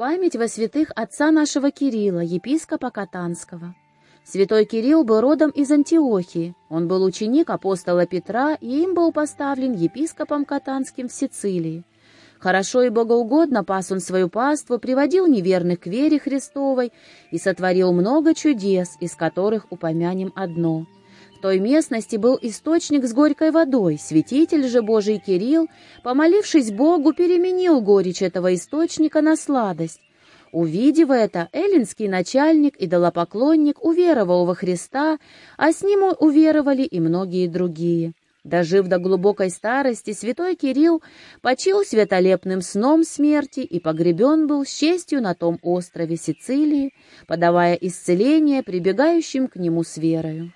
Память во святых отца нашего Кирилла, епископа Катанского. Святой Кирилл был родом из Антиохии. Он был ученик апостола Петра, и им был поставлен епископом Катанским в Сицилии. Хорошо и богоугодно пас он свою паству, приводил неверных к вере Христовой и сотворил много чудес, из которых упомянем одно. В той местности был источник с горькой водой, святитель же Божий Кирилл, помолившись Богу, переменил горечь этого источника на сладость. Увидев это, эллинский начальник и долопоклонник уверовал во Христа, а с ним уверовали и многие другие. Дожив до глубокой старости, святой Кирилл почил светолепным сном смерти и погребен был с честью на том острове Сицилии, подавая исцеление прибегающим к нему с верою.